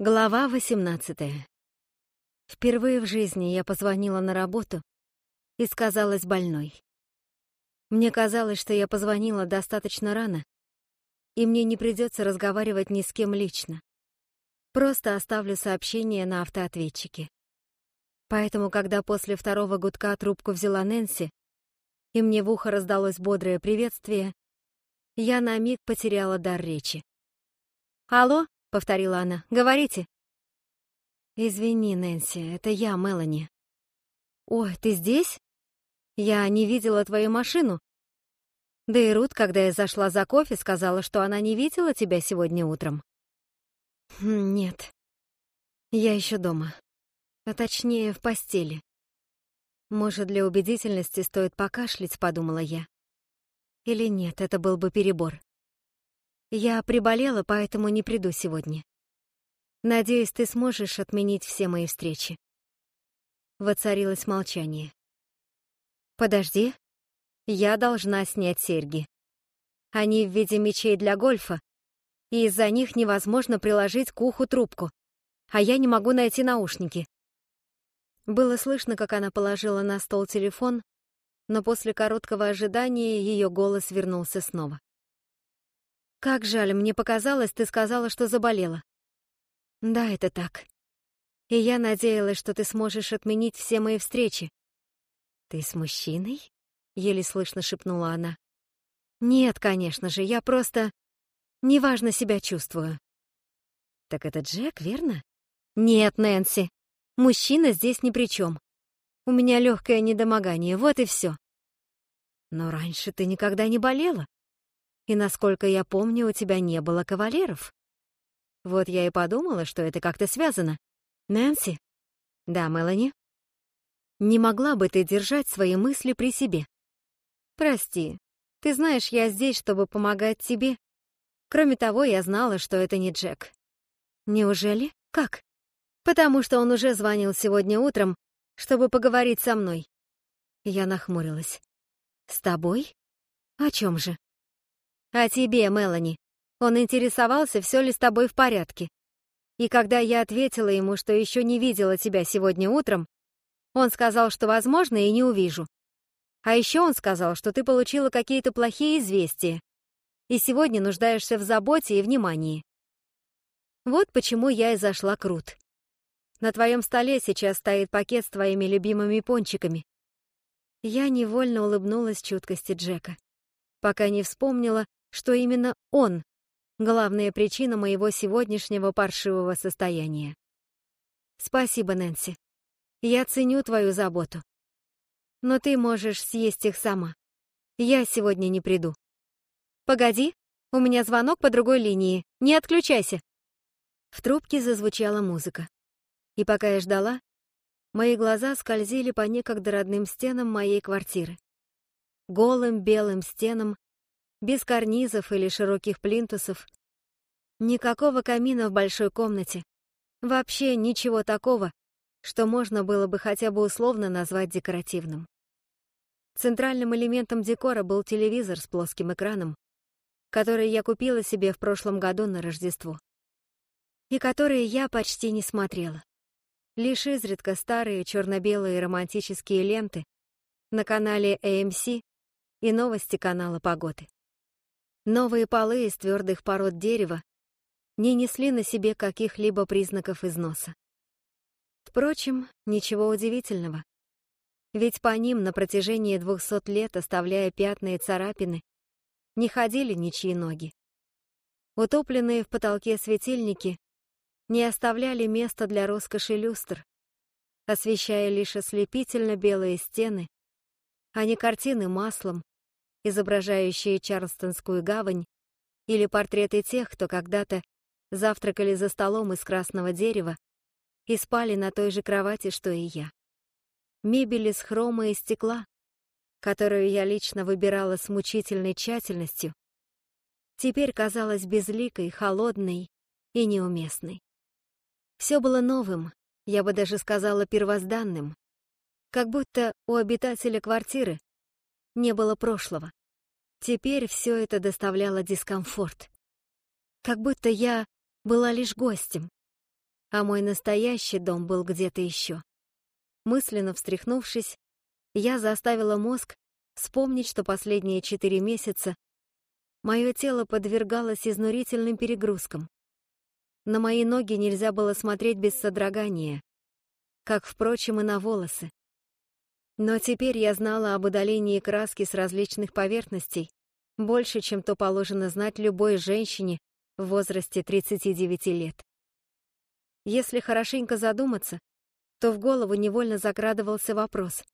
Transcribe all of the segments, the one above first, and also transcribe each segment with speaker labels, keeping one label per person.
Speaker 1: Глава 18. Впервые в жизни я позвонила на работу и сказалась больной. Мне казалось, что я позвонила достаточно рано, и мне не придется разговаривать ни с кем лично. Просто оставлю сообщение на автоответчике. Поэтому, когда после второго гудка трубку взяла Нэнси, и мне в ухо раздалось бодрое приветствие, я на миг потеряла дар речи. «Алло?» — повторила она. «Говорите». «Извини, Нэнси, это я, Мелани». «Ой, ты здесь? Я не видела твою машину. Да и Рут, когда я зашла за кофе, сказала, что она не видела тебя сегодня утром». «Хм, «Нет, я еще дома. А точнее, в постели». «Может, для убедительности стоит покашлять», — подумала я. Или нет, это был бы перебор. Я приболела, поэтому не приду сегодня. Надеюсь, ты сможешь отменить все мои встречи. Воцарилось молчание. Подожди. Я должна снять серьги. Они в виде мечей для гольфа, и из-за них невозможно приложить к уху трубку, а я не могу найти наушники. Было слышно, как она положила на стол телефон, но после короткого ожидания ее голос вернулся снова. «Как жаль, мне показалось, ты сказала, что заболела». «Да, это так. И я надеялась, что ты сможешь отменить все мои встречи». «Ты с мужчиной?» — еле слышно шепнула она. «Нет, конечно же, я просто... неважно себя чувствую». «Так это Джек, верно?» «Нет, Нэнси. Мужчина здесь ни при чем. У меня легкое недомогание, вот и все. Но раньше ты никогда не болела. И, насколько я помню, у тебя не было кавалеров. Вот я и подумала, что это как-то связано. Нэнси? Да, Мелани? Не могла бы ты держать свои мысли при себе? Прости. Ты знаешь, я здесь, чтобы помогать тебе. Кроме того, я знала, что это не Джек. Неужели? Как? Потому что он уже звонил сегодня утром, чтобы поговорить со мной. Я нахмурилась. С тобой? О чем же? «О тебе, Мелани. Он интересовался, все ли с тобой в порядке. И когда я ответила ему, что еще не видела тебя сегодня утром, он сказал, что, возможно, и не увижу. А еще он сказал, что ты получила какие-то плохие известия, и сегодня нуждаешься в заботе и внимании. Вот почему я и зашла к Рут. На твоем столе сейчас стоит пакет с твоими любимыми пончиками. Я невольно улыбнулась чуткости Джека, пока не вспомнила, что именно он — главная причина моего сегодняшнего паршивого состояния. Спасибо, Нэнси. Я ценю твою заботу. Но ты можешь съесть их сама. Я сегодня не приду. Погоди, у меня звонок по другой линии. Не отключайся. В трубке зазвучала музыка. И пока я ждала, мои глаза скользили по некогда родным стенам моей квартиры. Голым белым стенам без карнизов или широких плинтусов. Никакого камина в большой комнате. Вообще ничего такого, что можно было бы хотя бы условно назвать декоративным. Центральным элементом декора был телевизор с плоским экраном, который я купила себе в прошлом году на Рождество. И который я почти не смотрела. Лишь изредка старые черно-белые романтические ленты на канале AMC и новости канала Погоды. Новые полы из твердых пород дерева не несли на себе каких-либо признаков износа. Впрочем, ничего удивительного. Ведь по ним на протяжении двухсот лет, оставляя пятна и царапины, не ходили ничьи ноги. Утопленные в потолке светильники не оставляли места для роскоши люстр, освещая лишь ослепительно белые стены, а не картины маслом, изображающие Чарльстонскую гавань, или портреты тех, кто когда-то завтракали за столом из красного дерева и спали на той же кровати, что и я. Мебель из хрома и стекла, которую я лично выбирала с мучительной тщательностью, теперь казалась безликой, холодной и неуместной. Все было новым, я бы даже сказала первозданным, как будто у обитателя квартиры не было прошлого. Теперь все это доставляло дискомфорт. Как будто я была лишь гостем. а мой настоящий дом был где-то еще. Мысленно встряхнувшись, я заставила мозг вспомнить, что последние четыре месяца мое тело подвергалось изнурительным перегрузкам. На мои ноги нельзя было смотреть без содрогания, как, впрочем, и на волосы. Но теперь я знала об удалении краски с различных поверхностей больше, чем то положено знать любой женщине в возрасте 39 лет. Если хорошенько задуматься, то в голову невольно закрадывался вопрос.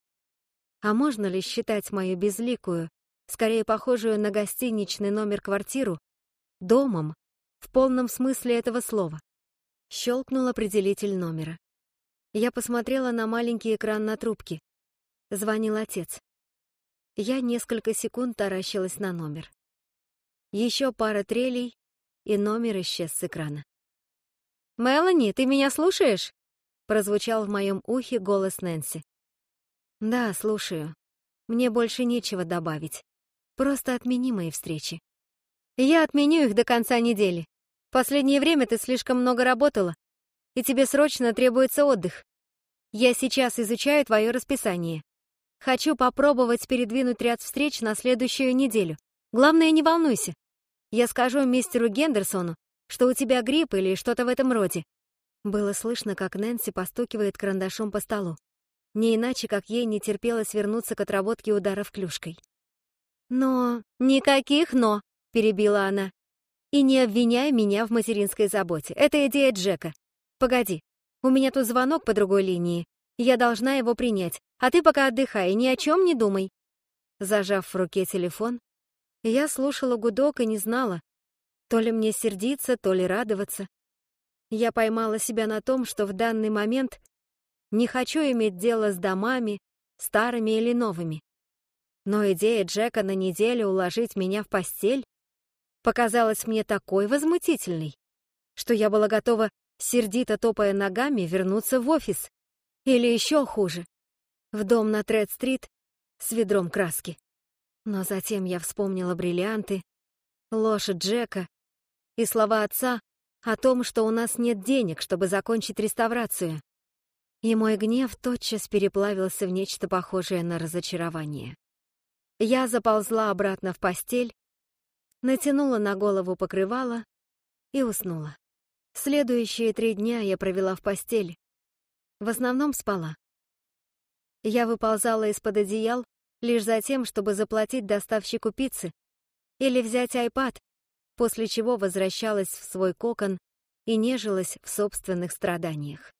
Speaker 1: А можно ли считать мою безликую, скорее похожую на гостиничный номер квартиру, домом в полном смысле этого слова? Щелкнул определитель номера. Я посмотрела на маленький экран на трубке. Звонил отец. Я несколько секунд таращилась на номер. Еще пара трелей, и номер исчез с экрана. «Мелани, ты меня слушаешь?» Прозвучал в моем ухе голос Нэнси. «Да, слушаю. Мне больше нечего добавить. Просто отмени мои встречи». «Я отменю их до конца недели. Последнее время ты слишком много работала, и тебе срочно требуется отдых. Я сейчас изучаю твое расписание. Хочу попробовать передвинуть ряд встреч на следующую неделю. Главное, не волнуйся. Я скажу мистеру Гендерсону, что у тебя грипп или что-то в этом роде». Было слышно, как Нэнси постукивает карандашом по столу. Не иначе, как ей не терпелось вернуться к отработке ударов клюшкой. «Но...» «Никаких «но», — перебила она. «И не обвиняй меня в материнской заботе. Это идея Джека. Погоди, у меня тут звонок по другой линии. Я должна его принять. А ты пока отдыхай и ни о чем не думай». Зажав в руке телефон, я слушала гудок и не знала, то ли мне сердиться, то ли радоваться. Я поймала себя на том, что в данный момент не хочу иметь дело с домами, старыми или новыми. Но идея Джека на неделю уложить меня в постель показалась мне такой возмутительной, что я была готова, сердито топая ногами, вернуться в офис. Или еще хуже, в дом на Тред-стрит с ведром краски. Но затем я вспомнила бриллианты, ложь Джека и слова отца о том, что у нас нет денег, чтобы закончить реставрацию. И мой гнев тотчас переплавился в нечто похожее на разочарование. Я заползла обратно в постель, натянула на голову покрывало и уснула. Следующие три дня я провела в постели. В основном спала. Я выползала из-под одеял лишь за тем, чтобы заплатить доставщику пиццы или взять айпад, после чего возвращалась в свой кокон и нежилась в собственных страданиях.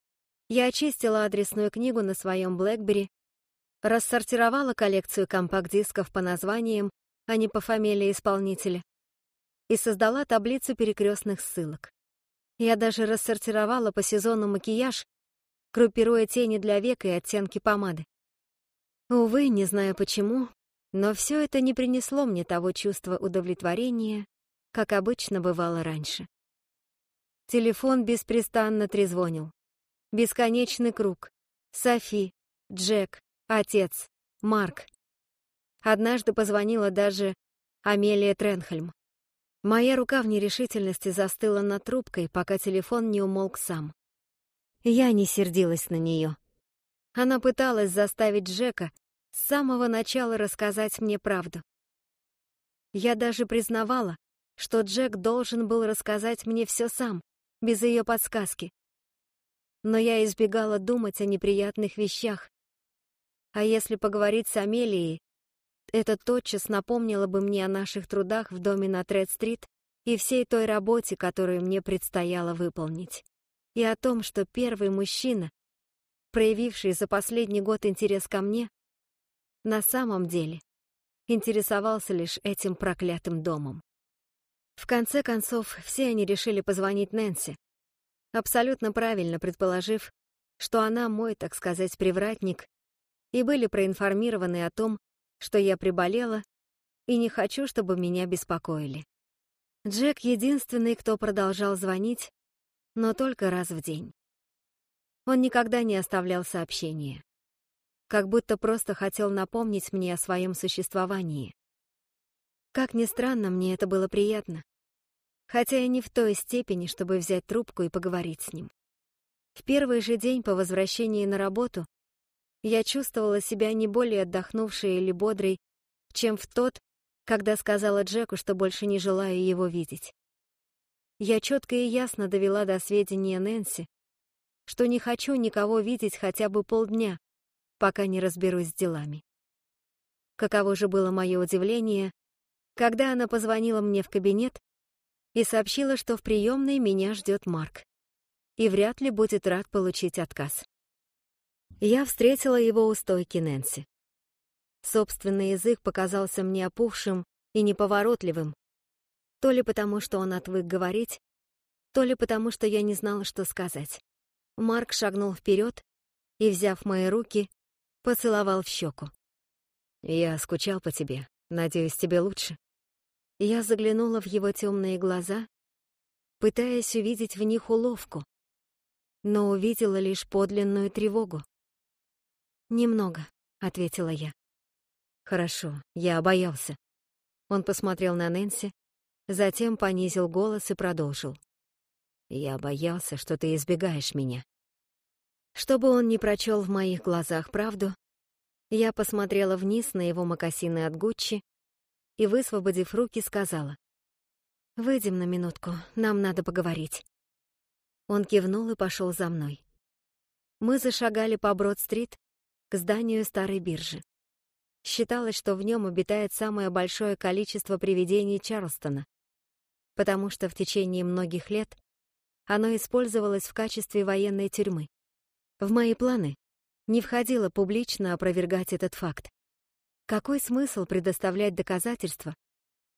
Speaker 1: Я очистила адресную книгу на своем BlackBerry, рассортировала коллекцию компакт-дисков по названиям, а не по фамилии исполнителя, и создала таблицу перекрестных ссылок. Я даже рассортировала по сезону макияж, группируя тени для век и оттенки помады. Увы, не знаю почему, но все это не принесло мне того чувства удовлетворения, как обычно бывало раньше. Телефон беспрестанно трезвонил. Бесконечный круг. Софи, Джек, отец, Марк. Однажды позвонила даже Амелия Тренхельм. Моя рука в нерешительности застыла над трубкой, пока телефон не умолк сам. Я не сердилась на нее. Она пыталась заставить Джека с самого начала рассказать мне правду. Я даже признавала, что Джек должен был рассказать мне все сам, без ее подсказки. Но я избегала думать о неприятных вещах. А если поговорить с Амелией, это тотчас напомнило бы мне о наших трудах в доме на Тред-стрит и всей той работе, которую мне предстояло выполнить. И о том, что первый мужчина, проявивший за последний год интерес ко мне, на самом деле интересовался лишь этим проклятым домом. В конце концов, все они решили позвонить Нэнси, абсолютно правильно предположив, что она мой, так сказать, привратник, и были проинформированы о том, что я приболела и не хочу, чтобы меня беспокоили. Джек — единственный, кто продолжал звонить, но только раз в день. Он никогда не оставлял сообщения. Как будто просто хотел напомнить мне о своем существовании. Как ни странно, мне это было приятно. Хотя и не в той степени, чтобы взять трубку и поговорить с ним. В первый же день по возвращении на работу я чувствовала себя не более отдохнувшей или бодрой, чем в тот, когда сказала Джеку, что больше не желаю его видеть. Я четко и ясно довела до сведения Нэнси, что не хочу никого видеть хотя бы полдня, пока не разберусь с делами. Каково же было мое удивление, когда она позвонила мне в кабинет и сообщила, что в приемной меня ждет Марк и вряд ли будет рад получить отказ. Я встретила его у стойки Нэнси. Собственный язык показался мне опухшим и неповоротливым, то ли потому, что он отвык говорить, то ли потому, что я не знала, что сказать. Марк шагнул вперед и, взяв мои руки, поцеловал в щеку. «Я скучал по тебе. Надеюсь, тебе лучше?» Я заглянула в его темные глаза, пытаясь увидеть в них уловку, но увидела лишь подлинную тревогу. «Немного», — ответила я. «Хорошо, я боялся». Он посмотрел на Нэнси, затем понизил голос и продолжил. «Я боялся, что ты избегаешь меня». Чтобы он не прочел в моих глазах правду, я посмотрела вниз на его мокасины от Гуччи и, высвободив руки, сказала. «Выйдем на минутку, нам надо поговорить». Он кивнул и пошел за мной. Мы зашагали по Брод-стрит к зданию старой биржи. Считалось, что в нем обитает самое большое количество привидений Чарлстона, потому что в течение многих лет оно использовалось в качестве военной тюрьмы. В мои планы не входило публично опровергать этот факт. Какой смысл предоставлять доказательства,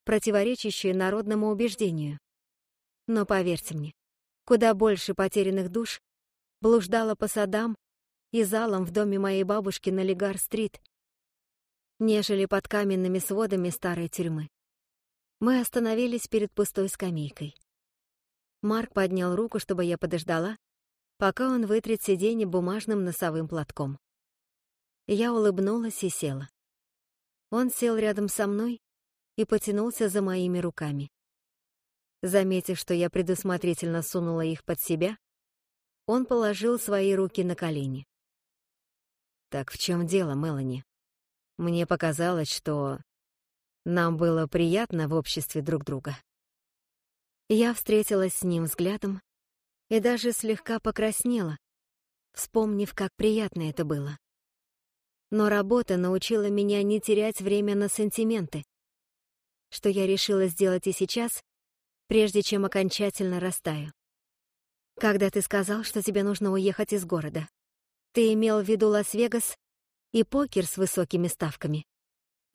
Speaker 1: противоречащие народному убеждению? Но поверьте мне, куда больше потерянных душ блуждало по садам и залам в доме моей бабушки на Легар-стрит, нежели под каменными сводами старой тюрьмы. Мы остановились перед пустой скамейкой. Марк поднял руку, чтобы я подождала, пока он вытрет сиденье бумажным носовым платком. Я улыбнулась и села. Он сел рядом со мной и потянулся за моими руками. Заметив, что я предусмотрительно сунула их под себя, он положил свои руки на колени. «Так в чем дело, Мелани? Мне показалось, что нам было приятно в обществе друг друга». Я встретилась с ним взглядом и даже слегка покраснела, вспомнив, как приятно это было. Но работа научила меня не терять время на сантименты, что я решила сделать и сейчас, прежде чем окончательно растаю. Когда ты сказал, что тебе нужно уехать из города, ты имел в виду Лас-Вегас и покер с высокими ставками.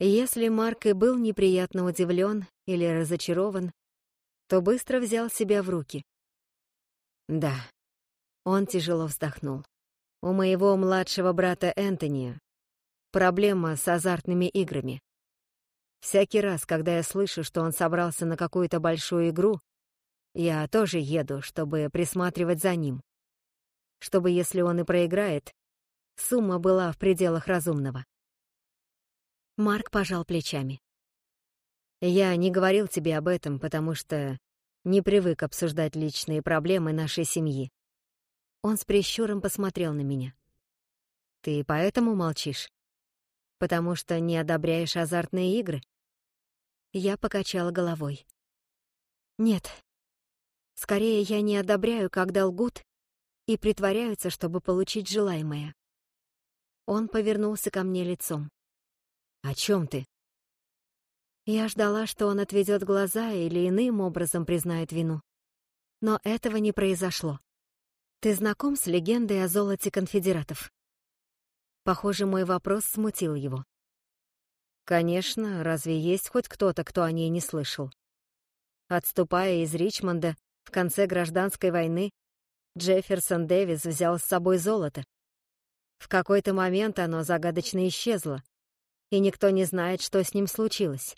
Speaker 1: Если Марк и был неприятно удивлен или разочарован, то быстро взял себя в руки. Да. Он тяжело вздохнул. У моего младшего брата Энтони проблема с азартными играми. Всякий раз, когда я слышу, что он собрался на какую-то большую игру, я тоже еду, чтобы присматривать за ним. Чтобы, если он и проиграет, сумма была в пределах разумного. Марк пожал плечами. Я не говорил тебе об этом, потому что не привык обсуждать личные проблемы нашей семьи. Он с прищуром посмотрел на меня. Ты поэтому молчишь? Потому что не одобряешь азартные игры? Я покачала головой. Нет. Скорее, я не одобряю, когда лгут и притворяются, чтобы получить желаемое. Он повернулся ко мне лицом. «О чем ты?» Я ждала, что он отведет глаза или иным образом признает вину. Но этого не произошло. Ты знаком с легендой о золоте конфедератов? Похоже, мой вопрос смутил его. Конечно, разве есть хоть кто-то, кто о ней не слышал? Отступая из Ричмонда в конце гражданской войны, Джефферсон Дэвис взял с собой золото. В какой-то момент оно загадочно исчезло, и никто не знает, что с ним случилось.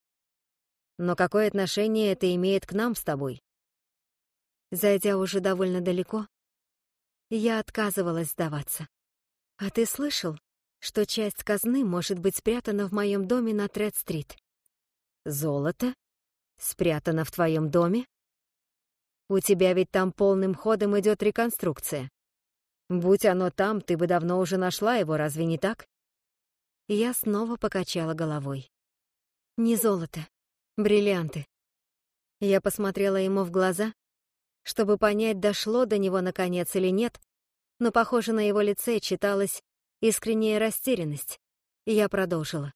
Speaker 1: Но какое отношение это имеет к нам с тобой? Зайдя уже довольно далеко, я отказывалась сдаваться. А ты слышал, что часть казны может быть спрятана в моем доме на Тред-стрит? Золото? Спрятано в твоем доме? У тебя ведь там полным ходом идет реконструкция. Будь оно там, ты бы давно уже нашла его, разве не так? Я снова покачала головой. Не золото, бриллианты. Я посмотрела ему в глаза, чтобы понять, дошло до него наконец или нет, но, похоже, на его лице читалась искренняя растерянность, и я продолжила.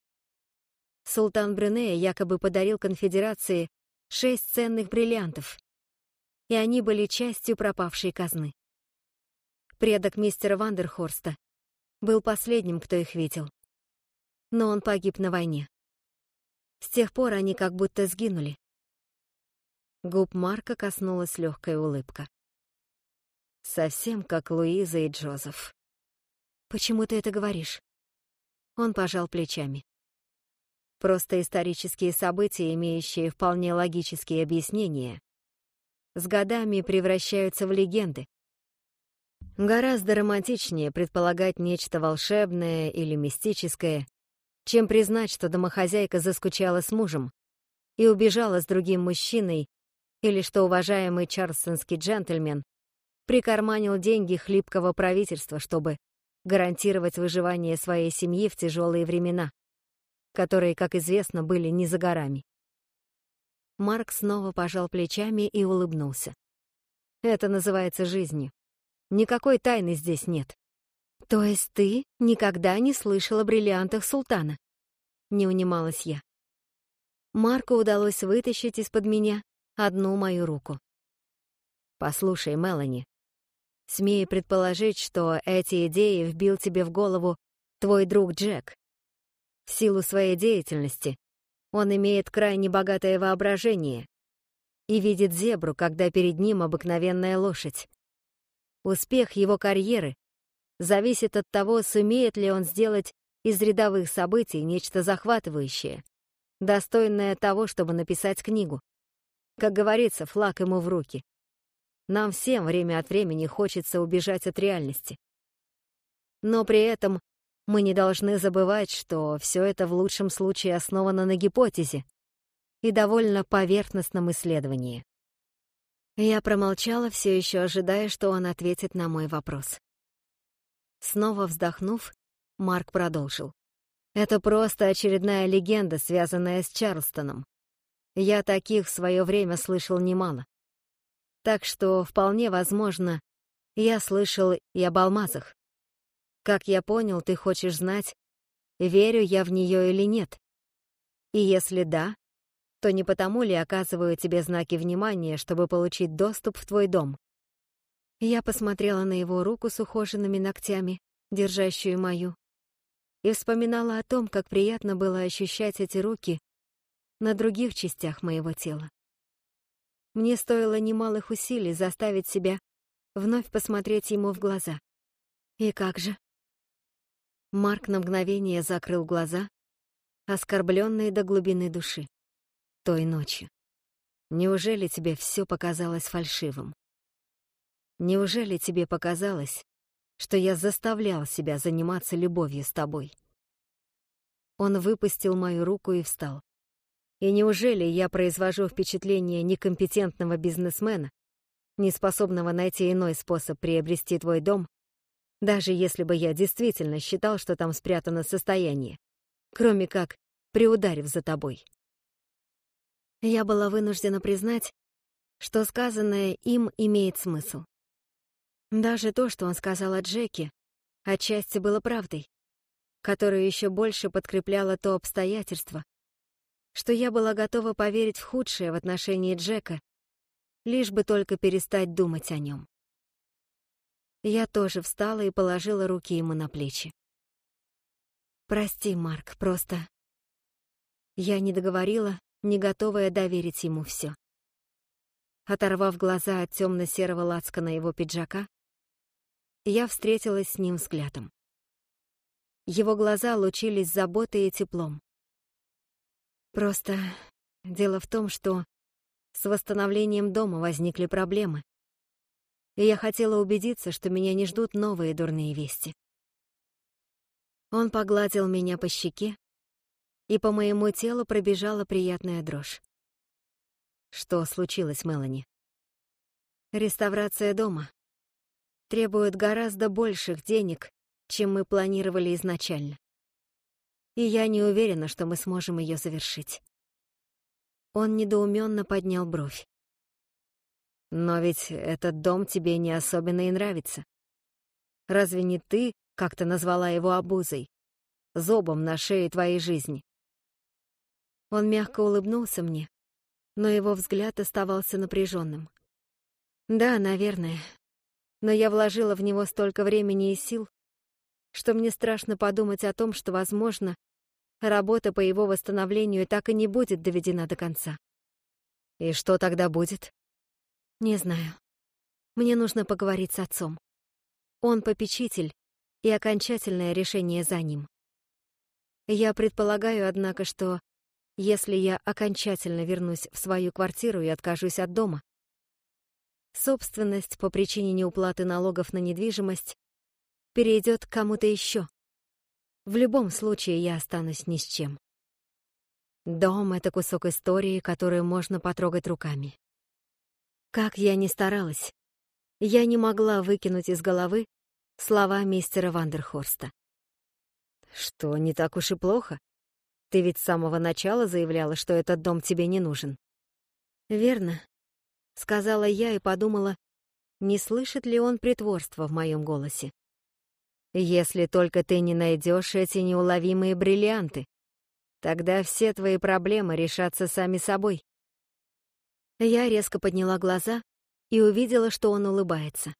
Speaker 1: Султан Брюнея якобы подарил конфедерации шесть ценных бриллиантов, и они были частью пропавшей казны. Предок мистера Вандерхорста был последним, кто их видел. Но он погиб на войне. С тех пор они как будто сгинули. Губ Марка коснулась легкая улыбка. Совсем как Луиза и Джозеф. «Почему ты это говоришь?» Он пожал плечами. Просто исторические события, имеющие вполне логические объяснения, с годами превращаются в легенды. Гораздо романтичнее предполагать нечто волшебное или мистическое, чем признать, что домохозяйка заскучала с мужем и убежала с другим мужчиной, или что уважаемый чарльстонский джентльмен прикарманил деньги хлипкого правительства, чтобы гарантировать выживание своей семьи в тяжелые времена, которые, как известно, были не за горами. Марк снова пожал плечами и улыбнулся. Это называется жизнью. Никакой тайны здесь нет. То есть ты никогда не слышал о бриллиантах султана? Не унималась я. Марку удалось вытащить из-под меня одну мою руку. Послушай, Мелани, Смею предположить, что эти идеи вбил тебе в голову твой друг Джек. В силу своей деятельности он имеет крайне богатое воображение и видит зебру, когда перед ним обыкновенная лошадь. Успех его карьеры зависит от того, сумеет ли он сделать из рядовых событий нечто захватывающее, достойное того, чтобы написать книгу. Как говорится, флаг ему в руки. Нам всем время от времени хочется убежать от реальности. Но при этом мы не должны забывать, что все это в лучшем случае основано на гипотезе и довольно поверхностном исследовании. Я промолчала, все еще ожидая, что он ответит на мой вопрос. Снова вздохнув, Марк продолжил. Это просто очередная легенда, связанная с Чарльстоном. Я таких в свое время слышал немало. Так что, вполне возможно, я слышал и об алмазах. Как я понял, ты хочешь знать, верю я в нее или нет. И если да, то не потому ли оказываю тебе знаки внимания, чтобы получить доступ в твой дом? Я посмотрела на его руку с ухоженными ногтями, держащую мою, и вспоминала о том, как приятно было ощущать эти руки на других частях моего тела. Мне стоило немалых усилий заставить себя вновь посмотреть ему в глаза. И как же? Марк на мгновение закрыл глаза, оскорбленный до глубины души. Той ночью. Неужели тебе все показалось фальшивым? Неужели тебе показалось, что я заставлял себя заниматься любовью с тобой? Он выпустил мою руку и встал. И неужели я произвожу впечатление некомпетентного бизнесмена, неспособного найти иной способ приобрести твой дом, даже если бы я действительно считал, что там спрятано состояние, кроме как приударив за тобой? Я была вынуждена признать, что сказанное им имеет смысл. Даже то, что он сказал о Джеке, отчасти было правдой, которая еще больше подкрепляло то обстоятельство, что я была готова поверить в худшее в отношении Джека, лишь бы только перестать думать о нем. Я тоже встала и положила руки ему на плечи. «Прости, Марк, просто...» Я не договорила, не готовая доверить ему все. Оторвав глаза от темно-серого лацкана его пиджака, я встретилась с ним взглядом. Его глаза лучились заботой и теплом. Просто дело в том, что с восстановлением дома возникли проблемы. И я хотела убедиться, что меня не ждут новые дурные вести. Он погладил меня по щеке, и по моему телу пробежала приятная дрожь. Что случилось, Мелани? Реставрация дома. Требует гораздо больших денег, чем мы планировали изначально. И я не уверена, что мы сможем ее завершить. Он недоуменно поднял бровь. Но ведь этот дом тебе не особенно и нравится. Разве не ты как-то назвала его обузой? Зобом на шее твоей жизни. Он мягко улыбнулся мне, но его взгляд оставался напряженным. Да, наверное. Но я вложила в него столько времени и сил, что мне страшно подумать о том, что, возможно, работа по его восстановлению так и не будет доведена до конца. И что тогда будет? Не знаю. Мне нужно поговорить с отцом. Он попечитель, и окончательное решение за ним. Я предполагаю, однако, что если я окончательно вернусь в свою квартиру и откажусь от дома, собственность по причине неуплаты налогов на недвижимость перейдет к кому-то еще. В любом случае я останусь ни с чем. Дом — это кусок истории, которую можно потрогать руками. Как я ни старалась, я не могла выкинуть из головы слова мистера Вандерхорста. «Что, не так уж и плохо? Ты ведь с самого начала заявляла, что этот дом тебе не нужен». «Верно», — сказала я и подумала, не слышит ли он притворства в моем голосе. «Если только ты не найдешь эти неуловимые бриллианты, тогда все твои проблемы решатся сами собой». Я резко подняла глаза и увидела, что он улыбается.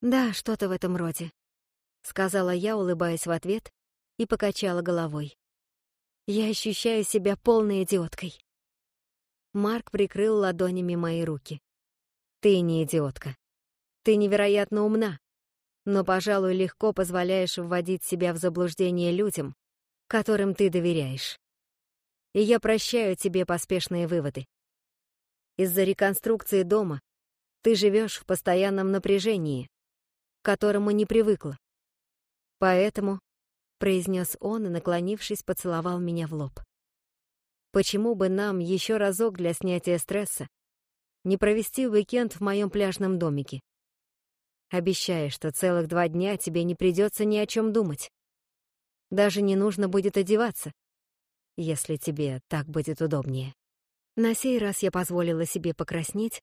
Speaker 1: «Да, что-то в этом роде», — сказала я, улыбаясь в ответ, и покачала головой. «Я ощущаю себя полной идиоткой». Марк прикрыл ладонями мои руки. «Ты не идиотка. Ты невероятно умна, но, пожалуй, легко позволяешь вводить себя в заблуждение людям, которым ты доверяешь. И я прощаю тебе поспешные выводы. Из-за реконструкции дома ты живешь в постоянном напряжении, к которому не привыкла. Поэтому, — произнес он и, наклонившись, поцеловал меня в лоб. Почему бы нам еще разок для снятия стресса не провести уикенд в моем пляжном домике? Обещай, что целых два дня тебе не придется ни о чем думать. Даже не нужно будет одеваться, если тебе так будет удобнее. На сей раз я позволила себе покраснеть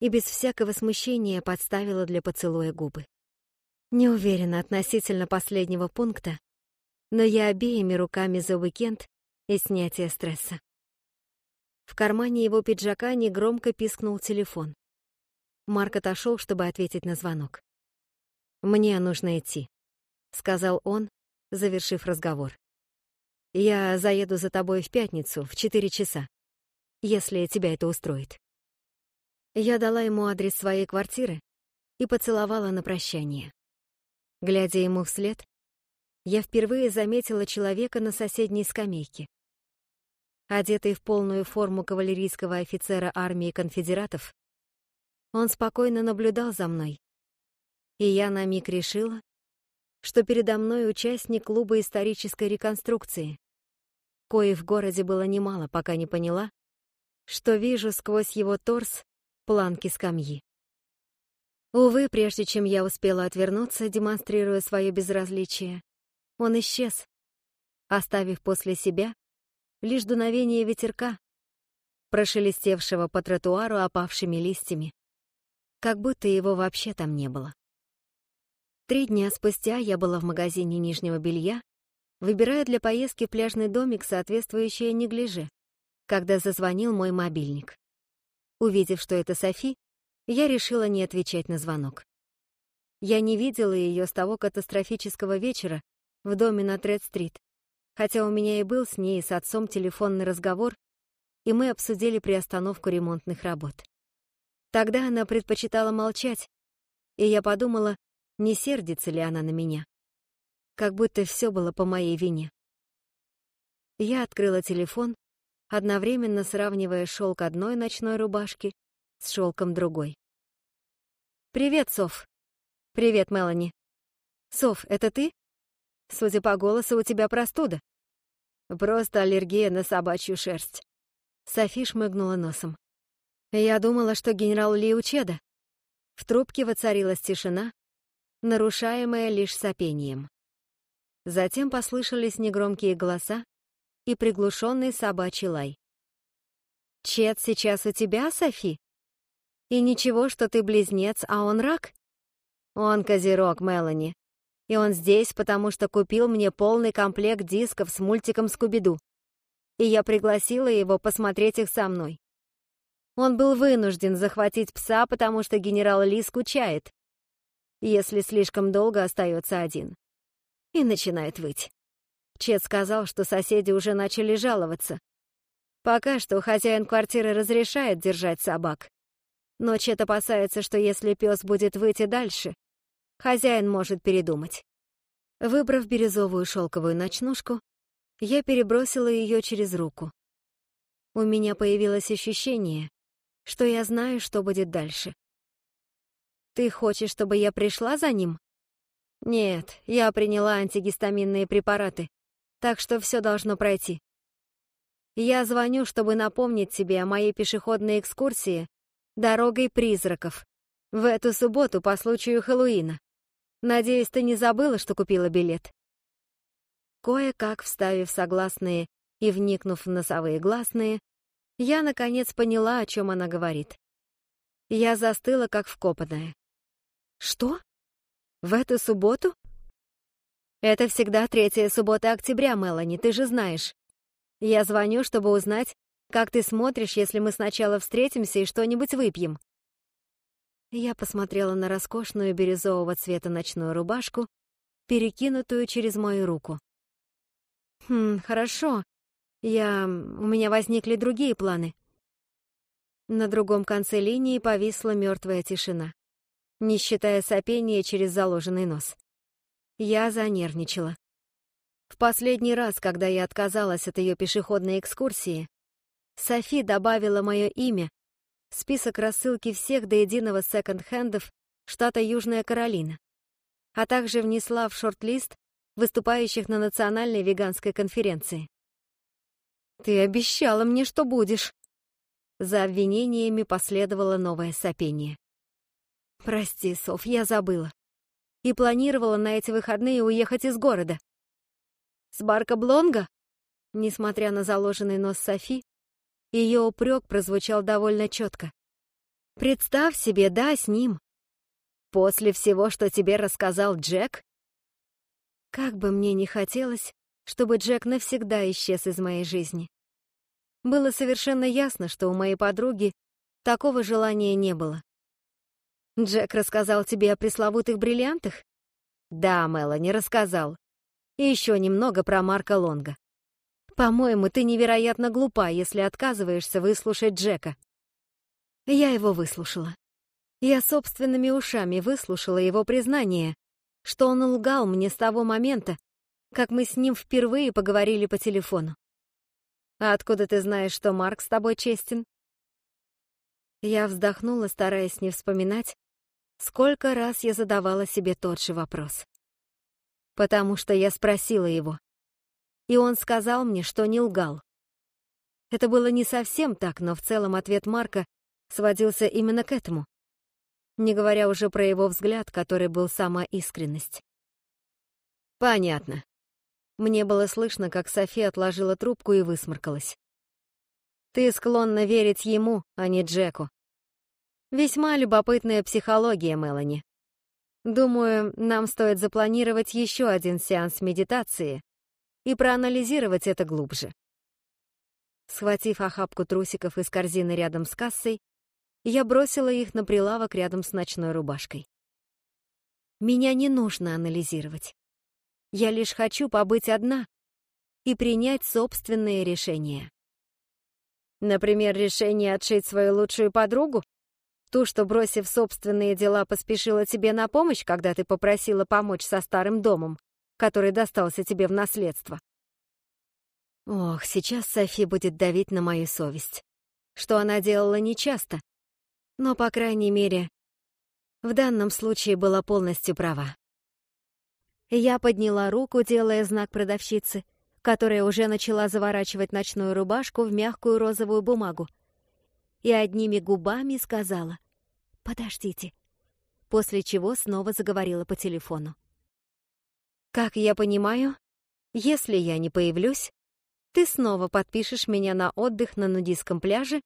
Speaker 1: и без всякого смущения подставила для поцелуя губы. Не уверена относительно последнего пункта, но я обеими руками за уикенд и снятие стресса. В кармане его пиджака негромко пискнул телефон. Марк отошел, чтобы ответить на звонок. «Мне нужно идти», — сказал он, завершив разговор. «Я заеду за тобой в пятницу в четыре часа если тебя это устроит. Я дала ему адрес своей квартиры и поцеловала на прощание. Глядя ему вслед, я впервые заметила человека на соседней скамейке. Одетый в полную форму кавалерийского офицера армии конфедератов, он спокойно наблюдал за мной, и я на миг решила, что передо мной участник клуба исторической реконструкции, кое в городе было немало, пока не поняла, что вижу сквозь его торс планки скамьи. Увы, прежде чем я успела отвернуться, демонстрируя свое безразличие, он исчез, оставив после себя лишь дуновение ветерка, прошелестевшего по тротуару опавшими листьями, как будто его вообще там не было. Три дня спустя я была в магазине нижнего белья, выбирая для поездки пляжный домик соответствующее неглиже когда зазвонил мой мобильник. Увидев, что это Софи, я решила не отвечать на звонок. Я не видела ее с того катастрофического вечера в доме на Тред-стрит, хотя у меня и был с ней и с отцом телефонный разговор, и мы обсудили приостановку ремонтных работ. Тогда она предпочитала молчать, и я подумала, не сердится ли она на меня. Как будто все было по моей вине. Я открыла телефон одновременно сравнивая шелк одной ночной рубашки с шелком другой. «Привет, Соф!» «Привет, Мелани!» «Соф, это ты?» «Судя по голосу, у тебя простуда». «Просто аллергия на собачью шерсть». Софи шмыгнула носом. «Я думала, что генерал Ли Учеда». В трубке воцарилась тишина, нарушаемое лишь сопением. Затем послышались негромкие голоса и приглушенный собачий лай. «Чет сейчас у тебя, Софи? И ничего, что ты близнец, а он рак?» «Он козерог, Мелани. И он здесь, потому что купил мне полный комплект дисков с мультиком Скуби-Ду. И я пригласила его посмотреть их со мной. Он был вынужден захватить пса, потому что генерал Ли скучает, если слишком долго остается один. И начинает выть. Чет сказал, что соседи уже начали жаловаться. Пока что хозяин квартиры разрешает держать собак. Но Чет опасается, что если пес будет выйти дальше, хозяин может передумать. Выбрав бирюзовую шелковую ночнушку, я перебросила ее через руку. У меня появилось ощущение, что я знаю, что будет дальше. «Ты хочешь, чтобы я пришла за ним?» «Нет, я приняла антигистаминные препараты, так что все должно пройти. Я звоню, чтобы напомнить тебе о моей пешеходной экскурсии «Дорогой призраков» в эту субботу по случаю Хэллоуина. Надеюсь, ты не забыла, что купила билет?» Кое-как вставив согласные и вникнув в носовые гласные, я, наконец, поняла, о чем она говорит. Я застыла, как вкопанная. «Что? В эту субботу?» «Это всегда третья суббота октября, Мелани, ты же знаешь. Я звоню, чтобы узнать, как ты смотришь, если мы сначала встретимся и что-нибудь выпьем?» Я посмотрела на роскошную бирюзового цвета ночную рубашку, перекинутую через мою руку. «Хм, хорошо. Я... у меня возникли другие планы». На другом конце линии повисла мертвая тишина, не считая сопения через заложенный нос. Я занервничала. В последний раз, когда я отказалась от ее пешеходной экскурсии, Софи добавила мое имя список рассылки всех до единого секонд-хендов штата Южная Каролина, а также внесла в шорт-лист выступающих на национальной веганской конференции. «Ты обещала мне, что будешь!» За обвинениями последовало новое сопение. «Прости, Соф, я забыла. И планировала на эти выходные уехать из города. С Барка Блонга?» Несмотря на заложенный нос Софи, ее упрек прозвучал довольно четко. «Представь себе, да, с ним. После всего, что тебе рассказал Джек?» Как бы мне ни хотелось, чтобы Джек навсегда исчез из моей жизни. Было совершенно ясно, что у моей подруги такого желания не было. «Джек рассказал тебе о пресловутых бриллиантах?» «Да, Мелани, рассказал. И еще немного про Марка Лонга. По-моему, ты невероятно глупа, если отказываешься выслушать Джека». Я его выслушала. Я собственными ушами выслушала его признание, что он лгал мне с того момента, как мы с ним впервые поговорили по телефону. «А откуда ты знаешь, что Марк с тобой честен?» Я вздохнула, стараясь не вспоминать, сколько раз я задавала себе тот же вопрос потому что я спросила его. И он сказал мне, что не лгал. Это было не совсем так, но в целом ответ Марка сводился именно к этому, не говоря уже про его взгляд, который был сама искренность. «Понятно». Мне было слышно, как Софи отложила трубку и высморкалась. «Ты склонна верить ему, а не Джеку. Весьма любопытная психология, Мелани. Думаю, нам стоит запланировать еще один сеанс медитации и проанализировать это глубже. Схватив охапку трусиков из корзины рядом с кассой, я бросила их на прилавок рядом с ночной рубашкой. Меня не нужно анализировать. Я лишь хочу побыть одна и принять собственные решения. Например, решение отшить свою лучшую подругу? Ту, что, бросив собственные дела, поспешила тебе на помощь, когда ты попросила помочь со старым домом, который достался тебе в наследство. Ох, сейчас Софи будет давить на мою совесть. Что она делала нечасто, но, по крайней мере, в данном случае была полностью права. Я подняла руку, делая знак продавщицы, которая уже начала заворачивать ночную рубашку в мягкую розовую бумагу, и одними губами сказала «Подождите, после чего снова заговорила по телефону. «Как я понимаю, если я не появлюсь, ты снова подпишешь меня на отдых на нудистском пляже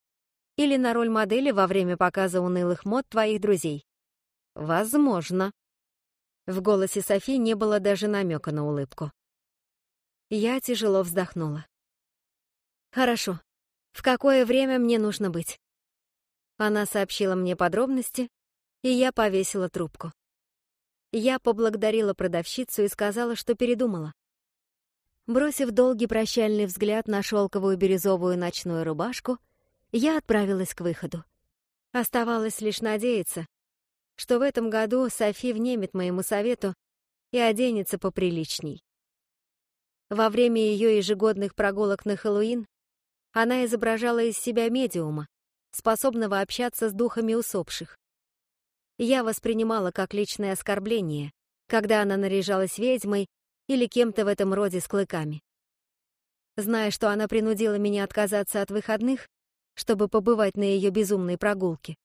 Speaker 1: или на роль модели во время показа унылых мод твоих друзей. Возможно. В голосе Софи не было даже намека на улыбку. Я тяжело вздохнула. Хорошо. В какое время мне нужно быть? Она сообщила мне подробности, и я повесила трубку. Я поблагодарила продавщицу и сказала, что передумала. Бросив долгий прощальный взгляд на шелковую бирюзовую ночную рубашку, я отправилась к выходу. Оставалось лишь надеяться, что в этом году Софи внемет моему совету и оденется поприличней. Во время ее ежегодных прогулок на Хэллоуин она изображала из себя медиума, способного общаться с духами усопших. Я воспринимала как личное оскорбление, когда она наряжалась ведьмой или кем-то в этом роде с клыками. Зная, что она принудила меня отказаться от выходных, чтобы побывать на ее безумной прогулке.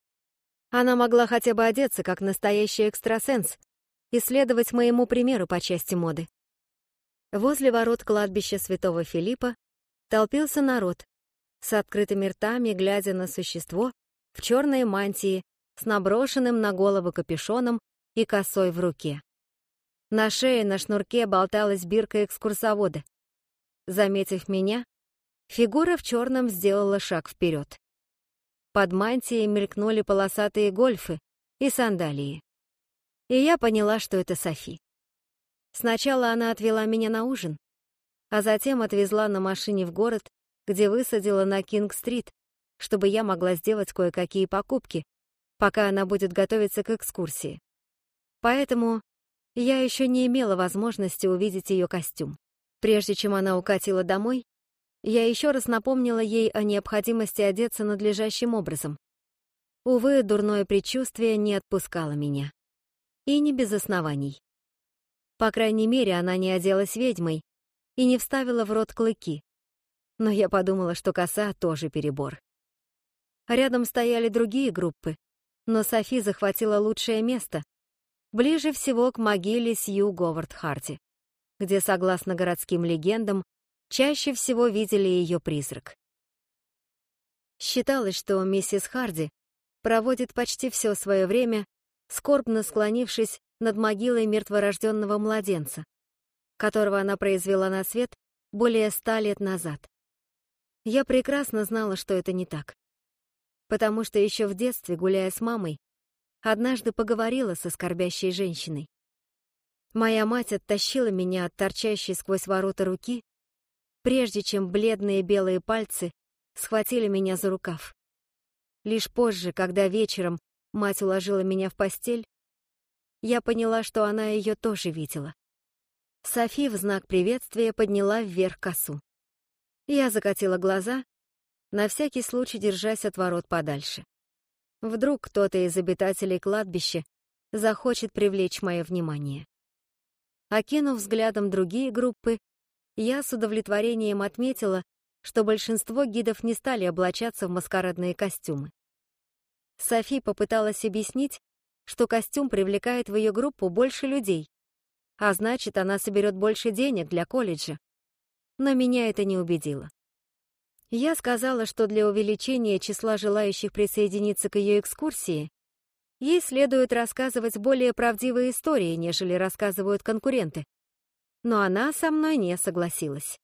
Speaker 1: Она могла хотя бы одеться, как настоящий экстрасенс, и следовать моему примеру по части моды. Возле ворот кладбища святого Филиппа толпился народ, с открытыми ртами, глядя на существо в черной мантии с наброшенным на голову капюшоном и косой в руке. На шее на шнурке болталась бирка экскурсовода. Заметив меня, Фигура в черном сделала шаг вперед. Под мантией мелькнули полосатые гольфы и сандалии. И я поняла, что это Софи. Сначала она отвела меня на ужин, а затем отвезла на машине в город, где высадила на Кинг-стрит, чтобы я могла сделать кое-какие покупки, пока она будет готовиться к экскурсии. Поэтому я еще не имела возможности увидеть ее костюм. Прежде чем она укатила домой, я еще раз напомнила ей о необходимости одеться надлежащим образом. Увы, дурное предчувствие не отпускало меня. И не без оснований. По крайней мере, она не оделась ведьмой и не вставила в рот клыки. Но я подумала, что коса тоже перебор. Рядом стояли другие группы, но Софи захватила лучшее место, ближе всего к могиле Сью Говард Харди, где, согласно городским легендам, чаще всего видели ее призрак. Считалось, что миссис Харди проводит почти все свое время, скорбно склонившись над могилой мертворожденного младенца, которого она произвела на свет более ста лет назад. Я прекрасно знала, что это не так. Потому что еще в детстве, гуляя с мамой, однажды поговорила со скорбящей женщиной. Моя мать оттащила меня от торчащей сквозь ворота руки прежде чем бледные белые пальцы схватили меня за рукав. Лишь позже, когда вечером мать уложила меня в постель, я поняла, что она ее тоже видела. Софи в знак приветствия подняла вверх косу. Я закатила глаза, на всякий случай держась от ворот подальше. Вдруг кто-то из обитателей кладбища захочет привлечь мое внимание. Окинув взглядом другие группы, я с удовлетворением отметила, что большинство гидов не стали облачаться в маскарадные костюмы. Софи попыталась объяснить, что костюм привлекает в ее группу больше людей, а значит, она соберет больше денег для колледжа. Но меня это не убедило. Я сказала, что для увеличения числа желающих присоединиться к ее экскурсии ей следует рассказывать более правдивые истории, нежели рассказывают конкуренты но она со мной не согласилась.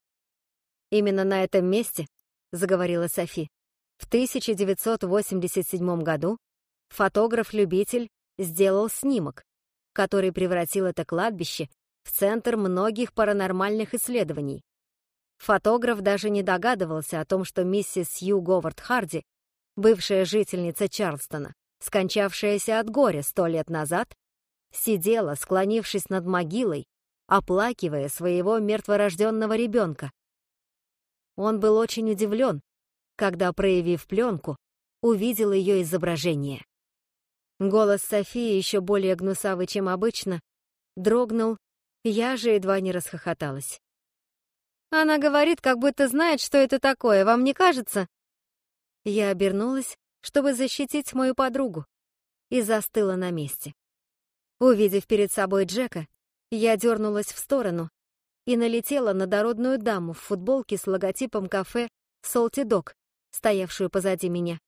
Speaker 1: «Именно на этом месте», — заговорила Софи, «в 1987 году фотограф-любитель сделал снимок, который превратил это кладбище в центр многих паранормальных исследований. Фотограф даже не догадывался о том, что миссис Сью Говард Харди, бывшая жительница Чарльстона, скончавшаяся от горя сто лет назад, сидела, склонившись над могилой, оплакивая своего мертворожденного ребенка. Он был очень удивлен, когда, проявив пленку, увидел ее изображение. Голос Софии, еще более гнусавый, чем обычно, дрогнул, я же едва не расхохоталась. «Она говорит, как будто знает, что это такое, вам не кажется?» Я обернулась, чтобы защитить мою подругу, и застыла на месте. Увидев перед собой Джека, я дернулась в сторону и налетела на дородную даму в футболке с логотипом кафе «Солти Дог», стоявшую позади меня.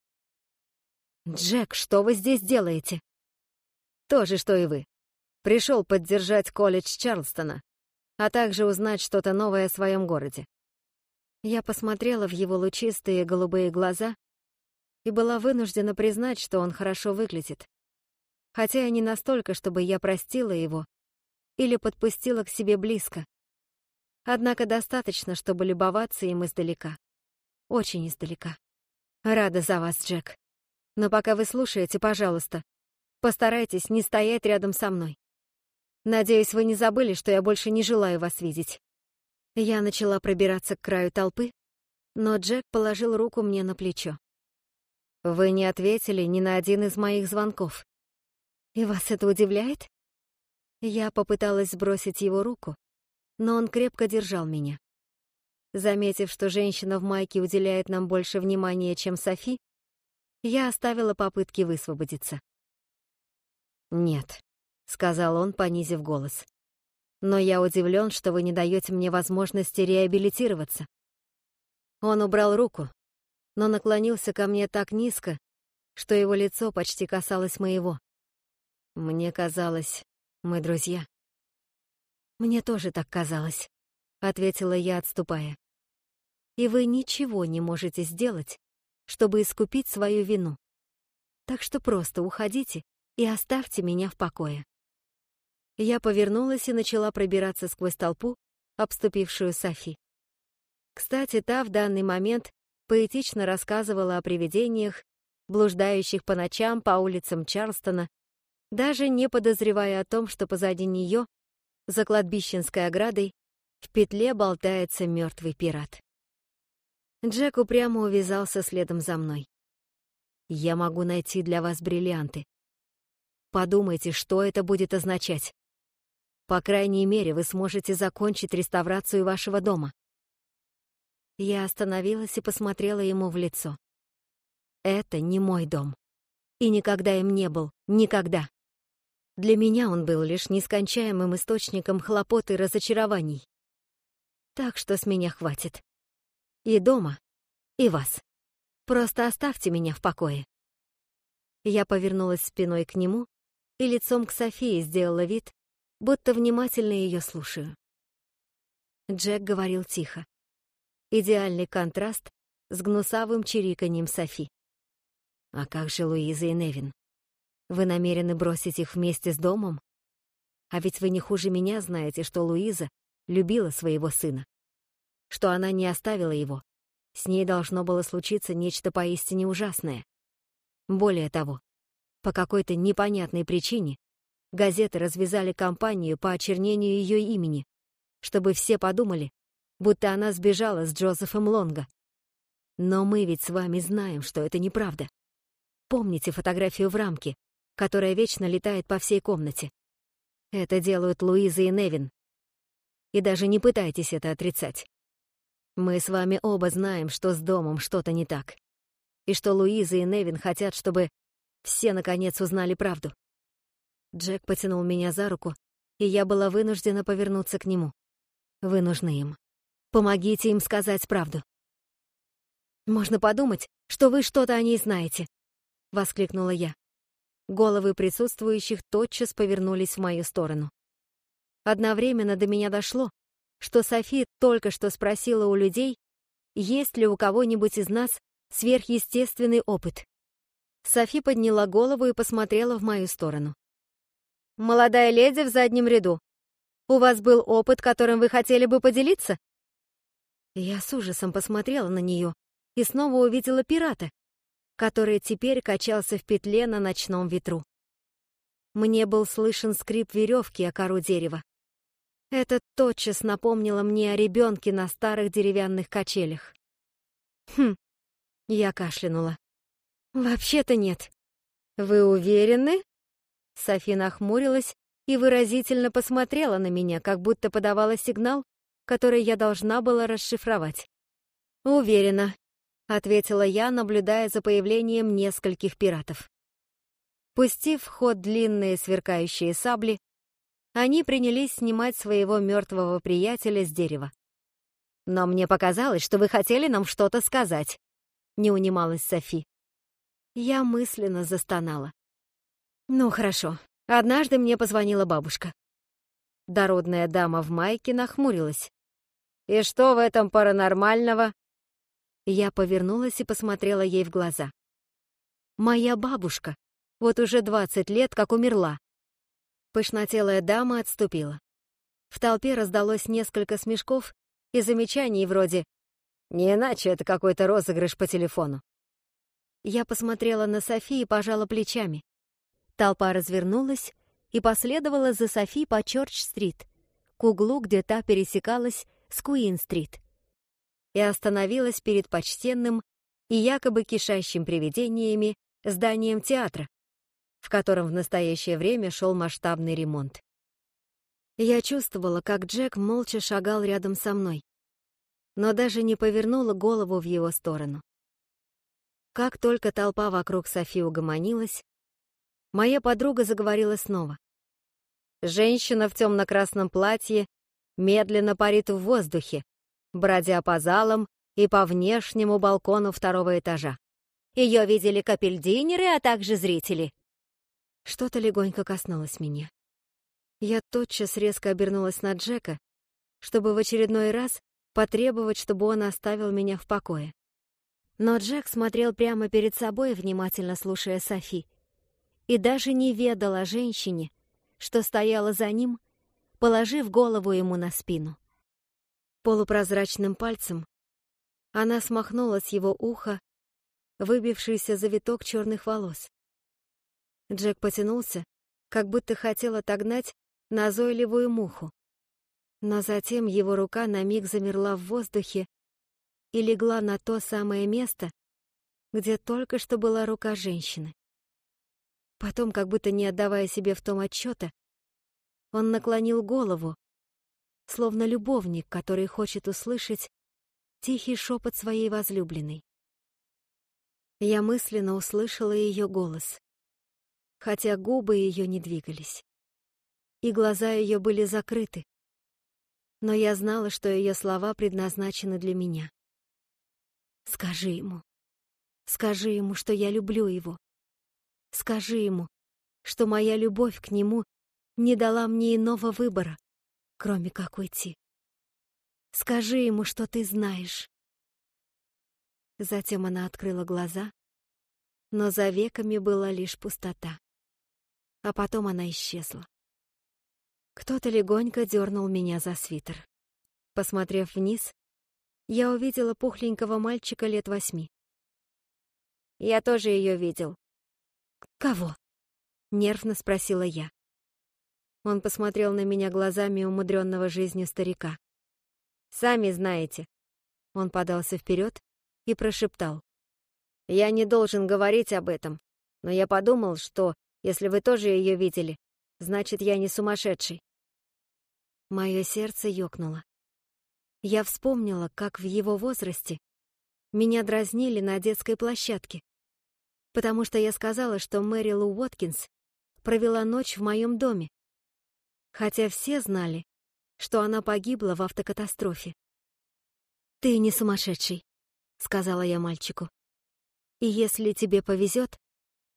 Speaker 1: «Джек, что вы здесь делаете?» «То же, что и вы. Пришел поддержать колледж Чарлстона, а также узнать что-то новое о своем городе». Я посмотрела в его лучистые голубые глаза и была вынуждена признать, что он хорошо выглядит. Хотя и не настолько, чтобы я простила его или подпустила к себе близко. Однако достаточно, чтобы любоваться им издалека. Очень издалека. Рада за вас, Джек. Но пока вы слушаете, пожалуйста, постарайтесь не стоять рядом со мной. Надеюсь, вы не забыли, что я больше не желаю вас видеть. Я начала пробираться к краю толпы, но Джек положил руку мне на плечо. Вы не ответили ни на один из моих звонков. И вас это удивляет? Я попыталась сбросить его руку, но он крепко держал меня. Заметив, что женщина в майке уделяет нам больше внимания, чем Софи, я оставила попытки высвободиться. «Нет», — сказал он, понизив голос. «Но я удивлен, что вы не даете мне возможности реабилитироваться». Он убрал руку, но наклонился ко мне так низко, что его лицо почти касалось моего. Мне казалось, мы друзья. Мне тоже так казалось, ответила я, отступая. И вы ничего не можете сделать, чтобы искупить свою вину. Так что просто уходите и оставьте меня в покое. Я повернулась и начала пробираться сквозь толпу, обступившую Софи. Кстати, та в данный момент поэтично рассказывала о привидениях, блуждающих по ночам по улицам Чарлстона, даже не подозревая о том, что позади нее, за кладбищенской оградой, в петле болтается мертвый пират. Джек упрямо увязался следом за мной. «Я могу найти для вас бриллианты. Подумайте, что это будет означать. По крайней мере, вы сможете закончить реставрацию вашего дома. Я остановилась и посмотрела ему в лицо. Это не мой дом. И никогда им не был. Никогда. Для меня он был лишь нескончаемым источником хлопот и разочарований. Так что с меня хватит. И дома, и вас. Просто оставьте меня в покое. Я повернулась спиной к нему и лицом к Софии сделала вид, будто внимательно ее слушаю. Джек говорил тихо. Идеальный контраст с гнусавым чириканьем Софи. А как же Луиза и Невин? Вы намерены бросить их вместе с домом? А ведь вы не хуже меня знаете, что Луиза любила своего сына. Что она не оставила его. С ней должно было случиться нечто поистине ужасное. Более того, по какой-то непонятной причине газеты развязали кампанию по очернению ее имени, чтобы все подумали, будто она сбежала с Джозефом Лонга. Но мы ведь с вами знаем, что это неправда. Помните фотографию в рамке, которая вечно летает по всей комнате? Это делают Луиза и Невин. И даже не пытайтесь это отрицать. Мы с вами оба знаем, что с домом что-то не так. И что Луиза и Невин хотят, чтобы все наконец узнали правду. Джек потянул меня за руку, и я была вынуждена повернуться к нему. Вы нужны им. Помогите им сказать правду. «Можно подумать, что вы что-то о ней знаете», — воскликнула я. Головы присутствующих тотчас повернулись в мою сторону. Одновременно до меня дошло, что Софи только что спросила у людей, есть ли у кого-нибудь из нас сверхъестественный опыт. Софи подняла голову и посмотрела в мою сторону. «Молодая леди в заднем ряду, у вас был опыт, которым вы хотели бы поделиться?» Я с ужасом посмотрела на нее и снова увидела пирата, который теперь качался в петле на ночном ветру. Мне был слышен скрип веревки о кору дерева. Это тотчас напомнило мне о ребенке на старых деревянных качелях. Хм, я кашлянула. Вообще-то нет. Вы уверены? Софи нахмурилась и выразительно посмотрела на меня, как будто подавала сигнал, который я должна была расшифровать. «Уверена», — ответила я, наблюдая за появлением нескольких пиратов. Пустив в ход длинные сверкающие сабли, они принялись снимать своего мертвого приятеля с дерева. «Но мне показалось, что вы хотели нам что-то сказать», — не унималась Софи. Я мысленно застонала. «Ну, хорошо. Однажды мне позвонила бабушка». Дородная дама в майке нахмурилась. «И что в этом паранормального?» Я повернулась и посмотрела ей в глаза. «Моя бабушка вот уже двадцать лет как умерла». Пышнотелая дама отступила. В толпе раздалось несколько смешков и замечаний вроде «Не иначе это какой-то розыгрыш по телефону». Я посмотрела на Софи и пожала плечами. Толпа развернулась и последовала за Софи по Чорч-стрит, к углу, где та пересекалась с Куин-стрит и остановилась перед почтенным и якобы кишащим привидениями зданием театра, в котором в настоящее время шел масштабный ремонт. Я чувствовала, как Джек молча шагал рядом со мной, но даже не повернула голову в его сторону. Как только толпа вокруг Софи угомонилась, моя подруга заговорила снова. Женщина в темно-красном платье медленно парит в воздухе, бродя по залам и по внешнему балкону второго этажа. Ее видели капельдинеры, а также зрители. Что-то легонько коснулось меня. Я тотчас резко обернулась на Джека, чтобы в очередной раз потребовать, чтобы он оставил меня в покое. Но Джек смотрел прямо перед собой, внимательно слушая Софи, и даже не ведал о женщине, что стояла за ним, положив голову ему на спину. Полупрозрачным пальцем она смахнула с его уха выбившийся завиток черных волос. Джек потянулся, как будто хотел отогнать назойливую муху. Но затем его рука на миг замерла в воздухе и легла на то самое место, где только что была рука женщины. Потом, как будто не отдавая себе в том отчета, он наклонил голову, словно любовник, который хочет услышать тихий шепот своей возлюбленной. Я мысленно услышала ее голос, хотя губы ее не двигались, и глаза ее были закрыты, но я знала, что ее слова предназначены для меня. «Скажи ему, скажи ему, что я люблю его. Скажи ему, что моя любовь к нему не дала мне иного выбора, кроме как уйти. Скажи ему, что ты знаешь. Затем она открыла глаза, но за веками была лишь пустота. А потом она исчезла. Кто-то легонько дернул меня за свитер. Посмотрев вниз, я увидела пухленького мальчика лет восьми. Я тоже ее видел. «Кого?» — нервно спросила я. Он посмотрел на меня глазами умудренного жизнью старика. «Сами знаете». Он подался вперед и прошептал. «Я не должен говорить об этом, но я подумал, что, если вы тоже ее видели, значит, я не сумасшедший». Мое сердце ёкнуло. Я вспомнила, как в его возрасте меня дразнили на детской площадке, потому что я сказала, что Мэрилу Уоткинс провела ночь в моем доме, хотя все знали, что она погибла в автокатастрофе. «Ты не сумасшедший», — сказала я мальчику. «И если тебе повезет,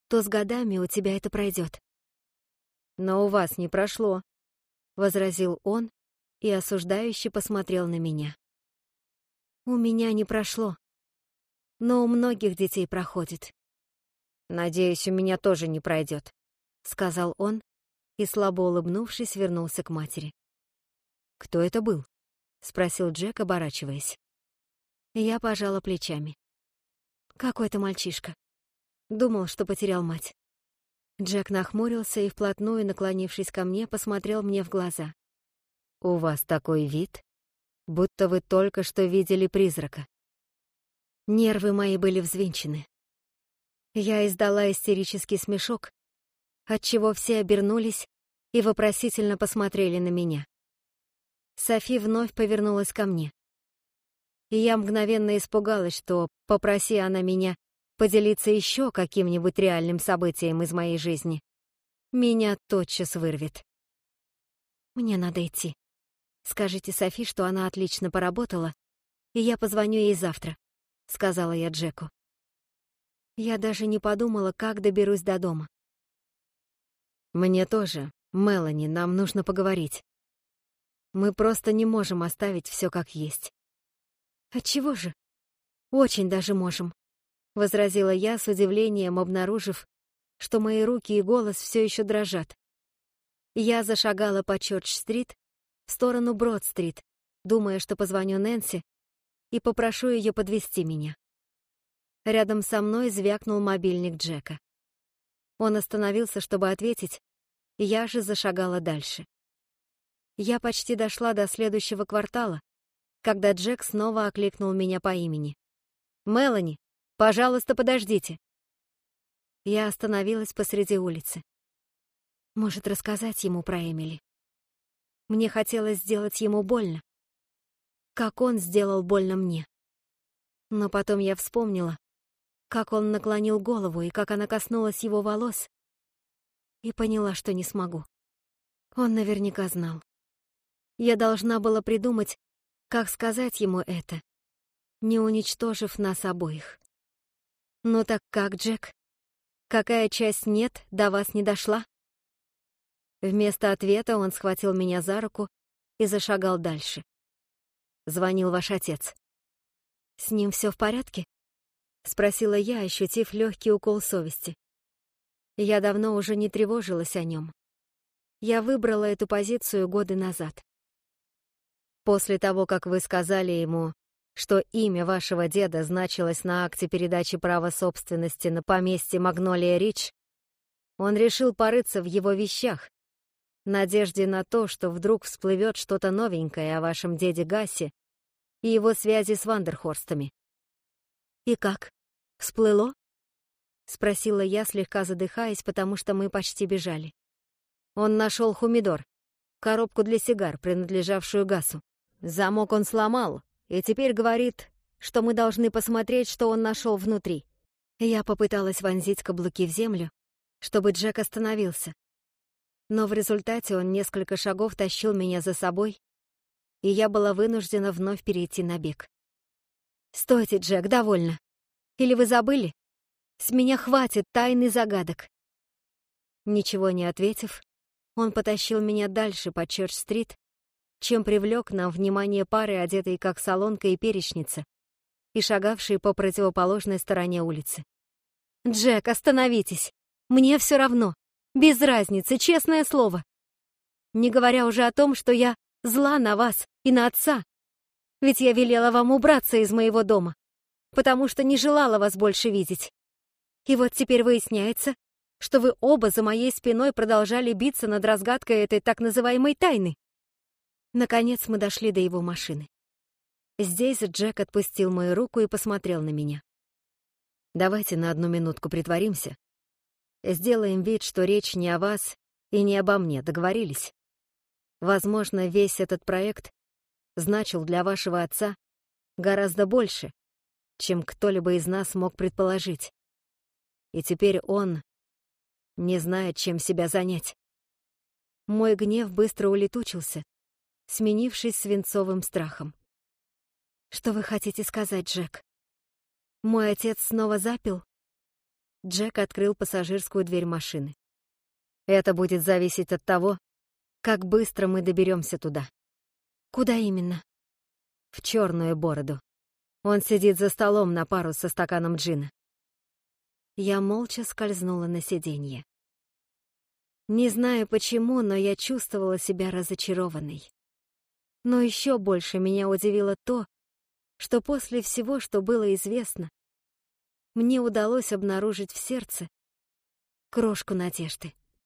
Speaker 1: то с годами у тебя это пройдет». «Но у вас не прошло», — возразил он и осуждающе посмотрел на меня. «У меня не прошло, но у многих детей проходит». «Надеюсь, у меня тоже не пройдет», — сказал он и, слабо улыбнувшись, вернулся к матери. «Кто это был?» — спросил Джек, оборачиваясь. Я пожала плечами. «Какой-то мальчишка. Думал, что потерял мать». Джек нахмурился и, вплотную наклонившись ко мне, посмотрел мне в глаза. «У вас такой вид, будто вы только что видели призрака». Нервы мои были взвинчены. Я издала истерический смешок, отчего все обернулись и вопросительно посмотрели на меня. Софи вновь повернулась ко мне. И я мгновенно испугалась, что, попроси она меня поделиться еще каким-нибудь реальным событием из моей жизни, меня тотчас вырвет. Мне надо идти. Скажите Софи, что она отлично поработала, и я позвоню ей завтра, — сказала я Джеку. Я даже не подумала, как доберусь до дома. Мне тоже. Мелани, нам нужно поговорить. Мы просто не можем оставить все как есть. Отчего же? Очень даже можем, — возразила я с удивлением, обнаружив, что мои руки и голос все еще дрожат. Я зашагала по Чорч-стрит в сторону Брод-стрит, думая, что позвоню Нэнси и попрошу ее подвести меня. Рядом со мной звякнул мобильник Джека. Он остановился, чтобы ответить, я же зашагала дальше. Я почти дошла до следующего квартала, когда Джек снова окликнул меня по имени. «Мелани, пожалуйста, подождите!» Я остановилась посреди улицы. Может, рассказать ему про Эмили? Мне хотелось сделать ему больно. Как он сделал больно мне. Но потом я вспомнила, как он наклонил голову и как она коснулась его волос, и поняла, что не смогу. Он наверняка знал. Я должна была придумать, как сказать ему это, не уничтожив нас обоих. «Ну так как, Джек?» Какая часть «нет» до вас не дошла? Вместо ответа он схватил меня за руку и зашагал дальше. Звонил ваш отец. «С ним все в порядке?» — спросила я, ощутив легкий укол совести. Я давно уже не тревожилась о нем. Я выбрала эту позицию годы назад. После того, как вы сказали ему, что имя вашего деда значилось на акте передачи права собственности на поместье Магнолия Рич, он решил порыться в его вещах, надежде на то, что вдруг всплывет что-то новенькое о вашем деде Гасе и его связи с Вандерхорстами. «И как? Всплыло?» — спросила я, слегка задыхаясь, потому что мы почти бежали. Он нашел хумидор, коробку для сигар, принадлежавшую Гасу. Замок он сломал, и теперь говорит, что мы должны посмотреть, что он нашел внутри. Я попыталась вонзить каблуки в землю, чтобы Джек остановился. Но в результате он несколько шагов тащил меня за собой, и я была вынуждена вновь перейти на бег. «Стойте, Джек, довольно. Или вы забыли? С меня хватит тайны загадок». Ничего не ответив, он потащил меня дальше по Черч-стрит, чем привлек нам внимание пары, одетой как солонка и перечница, и шагавшей по противоположной стороне улицы. «Джек, остановитесь! Мне все равно! Без разницы, честное слово! Не говоря уже о том, что я зла на вас и на отца, ведь я велела вам убраться из моего дома, потому что не желала вас больше видеть. И вот теперь выясняется, что вы оба за моей спиной продолжали биться над разгадкой этой так называемой тайны. Наконец мы дошли до его машины. Здесь Джек отпустил мою руку и посмотрел на меня. «Давайте на одну минутку притворимся. Сделаем вид, что речь не о вас и не обо мне, договорились? Возможно, весь этот проект значил для вашего отца гораздо больше, чем кто-либо из нас мог предположить. И теперь он не знает, чем себя занять. Мой гнев быстро улетучился, сменившись свинцовым страхом. «Что вы хотите сказать, Джек? Мой отец снова запил?» Джек открыл пассажирскую дверь машины. «Это будет зависеть от того, как быстро мы доберемся туда». «Куда именно?» «В черную бороду. Он сидит за столом на пару со стаканом джина». Я молча скользнула на сиденье. Не знаю почему, но я чувствовала себя разочарованной. Но еще больше меня удивило то, что после всего, что было известно, мне удалось обнаружить в сердце крошку надежды.